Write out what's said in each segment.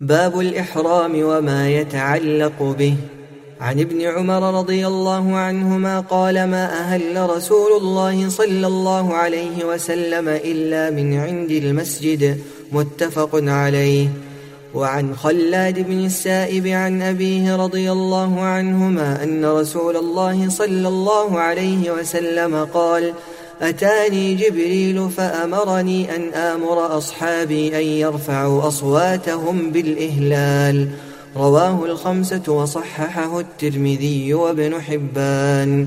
باب الإحرام وما يتعلق به. عن ابن عمر رضي الله عنهما قال ما أهل رسول الله صلى الله عليه وسلم إلا من عند المسجد. متفق عليه. وعن خلاد بن السائب عن أبيه رضي الله عنهما أن رسول الله صلى الله عليه وسلم قال أتاني جبريل فأمرني أن آمر أصحابي أن يرفعوا أصواتهم بالإهلال. رواه الخمسة وصححه الترمذي وابن حبان.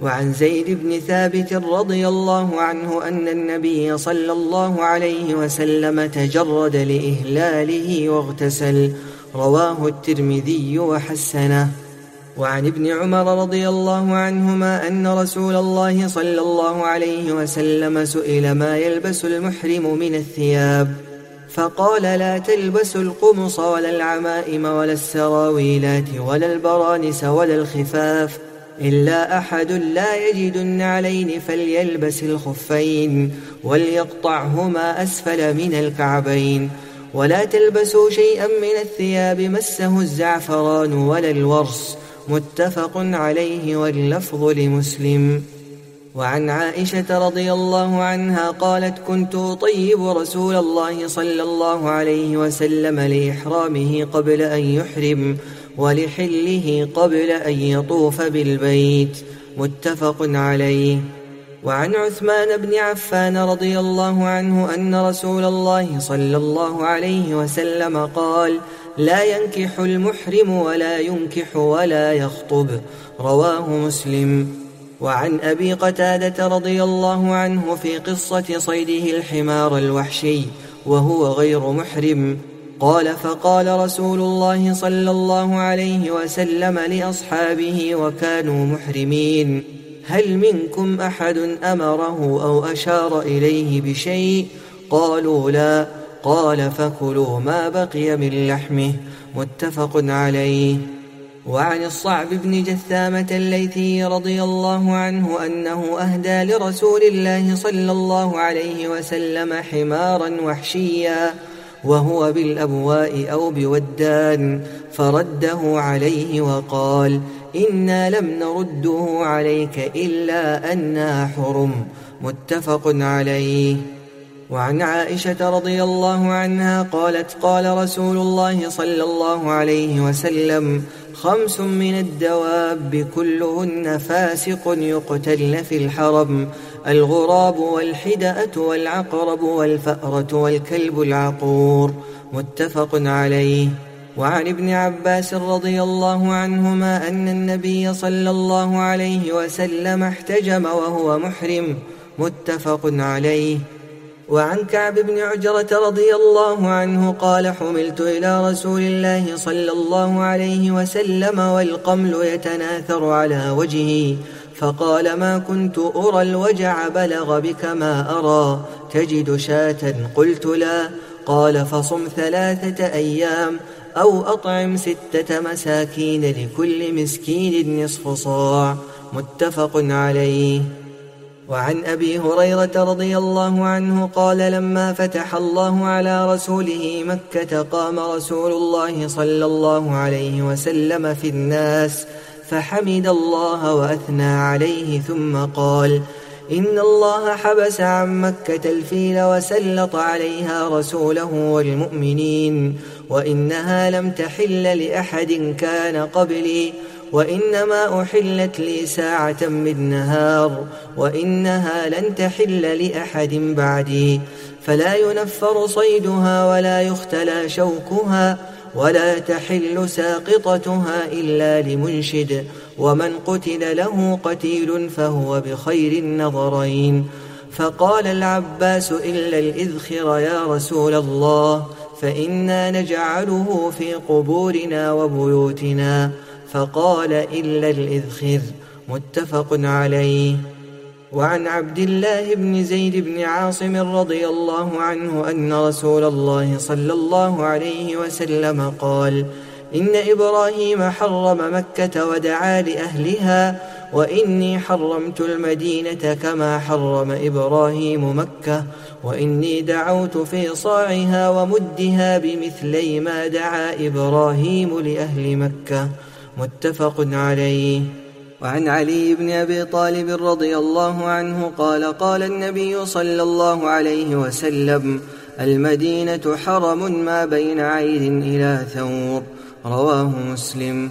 وعن زيد بن ثابت رضي الله عنه أن النبي صلى الله عليه وسلم تجرد لإهلاله واغتسل. رواه الترمذي وحسنه. وعن ابن عمر رضي الله عنهما أن رسول الله صلى الله عليه وسلم سئل ما يلبس المحرم من الثياب. فقال لا تلبسوا القمص ولا العمائم ولا السراويلات ولا البرانس ولا الخفاف إلا أحد لا يجد النعلين فليلبس الخفين وليقطعهما أسفل من الكعبين. ولا تلبسوا شيئا من الثياب مسه الزعفران ولا الورس متفق عليه واللفظ لمسلم. وعن عائشة رضي الله عنها قالت كنت أطيب رسول الله صلى الله عليه وسلم لإحرامه قبل أن يحرم ولحله قبل أن يطوف بالبيت. متفق عليه. وعن عثمان بن عفان رضي الله عنه أن رسول الله صلى الله عليه وسلم قال لا ينكح المحرم ولا ينكح ولا يخطب. رواه مسلم. وعن أبي قتادة رضي الله عنه في قصة صيده الحمار الوحشي وهو غير محرم. قال فقال رسول الله صلى الله عليه وسلم لأصحابه وكانوا محرمين. هل منكم أحد أمره أو أشار إليه بشيء؟ قالوا لا. قال فكلوا ما بقي من لحمه متفق عليه. وعن الصعب بن جثامة الليثي رضي الله عنه أنه أهدى لرسول الله صلى الله عليه وسلم حمارا وحشيا وهو بالأبواء أو بودان فرده عليه وقال إنا لم نرده عليك إلا أنا حرم. متفق عليه. وعن عائشة رضي الله عنها قالت قال رسول الله صلى الله عليه وسلم خمس من الدواب كلهن فاسق يقتلن في الحرم الغراب والحدأة والعقرب والفأرة والكلب العقور متفق عليه. وعن ابن عباس رضي الله عنهما أن النبي صلى الله عليه وسلم احتجم وهو محرم متفق عليه. وعن كعب بن عجرة رضي الله عنه قال حملت إلى رسول الله صلى الله عليه وسلم والقمل يتناثر على وجهي فقال ما كنت أرى الوجع بلغ بك ما أرى تجد شاة؟ قلت لا قال فصم ثلاثة أيام أو أطعم ستة مساكين لكل مسكين نصف صاع. متفق عليه. وعن أبي هريرة رضي الله عنه قال لما فتح الله على رسوله مكة قام رسول الله صلى الله عليه وسلم في الناس فحمد الله وأثنى عليه ثم قال إن الله حبس عن مكة الفيل وسلط عليها رسوله والمؤمنين وإنها لم تحل لأحد كان قبلي وإنما أحلت لي ساعة من نهار وإنها لن تحل لأحد بعدي. فلا ينفر صيدها ولا يختلى شوكها ولا تحل ساقطتها إلا لمنشد. ومن قتل له قتيل فهو بخير النظرين. فقال العباس إلا الإذخر يا رسول الله فإنا نجعله في قبورنا وبيوتنا. فقال إلا الإذخر متفق عليه. وعن عبد الله بن زيد بن عاصم رضي الله عنه أن رسول الله صلى الله عليه وسلم قال إن إبراهيم حرم مكة ودعا لأهلها وإني حرمت المدينة كما حرم إبراهيم مكة وإني دعوت في صاعها ومدها بمثلي ما دعا إبراهيم لأهل مكة. متفق عليه. وعن علي بن أبي طالب رضي الله عنه قال قال النبي صلى الله عليه وسلم المدينة حرم ما بين عيد إلى ثور. رواه مسلم.